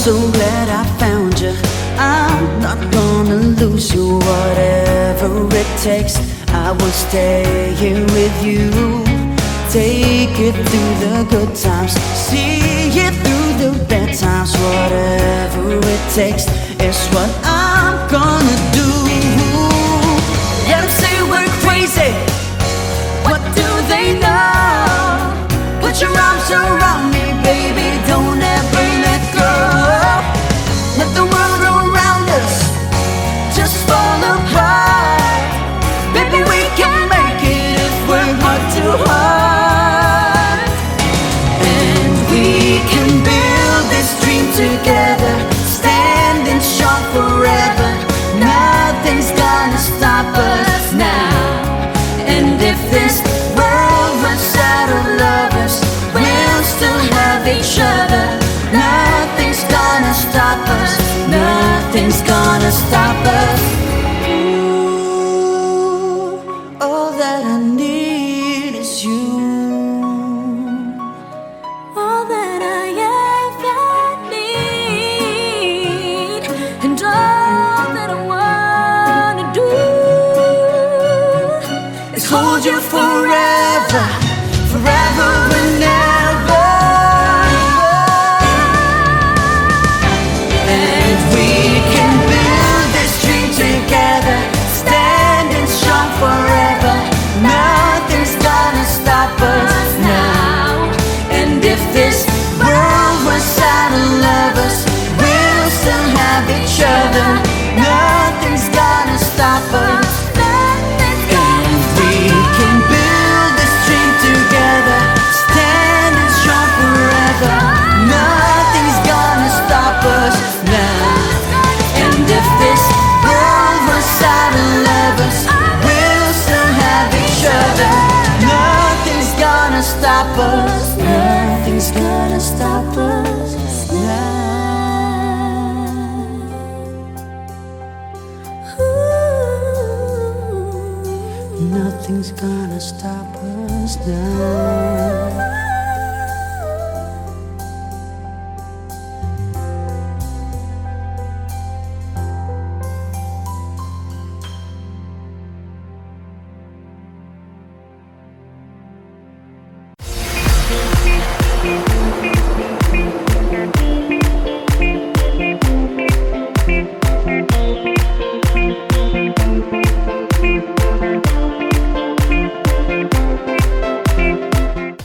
so glad I found you. I'm not gonna lose you, whatever it takes. I will stay here with you. Take it through the good times, see it through the bad times. Whatever it takes is what I'm gonna do. Nothing's gonna stop us now. And if this world runs out of lovers, we'll still have each other. Nothing's gonna stop us. Nothing's gonna stop us. You forever, forever and ever. Nothing's gonna stop us now.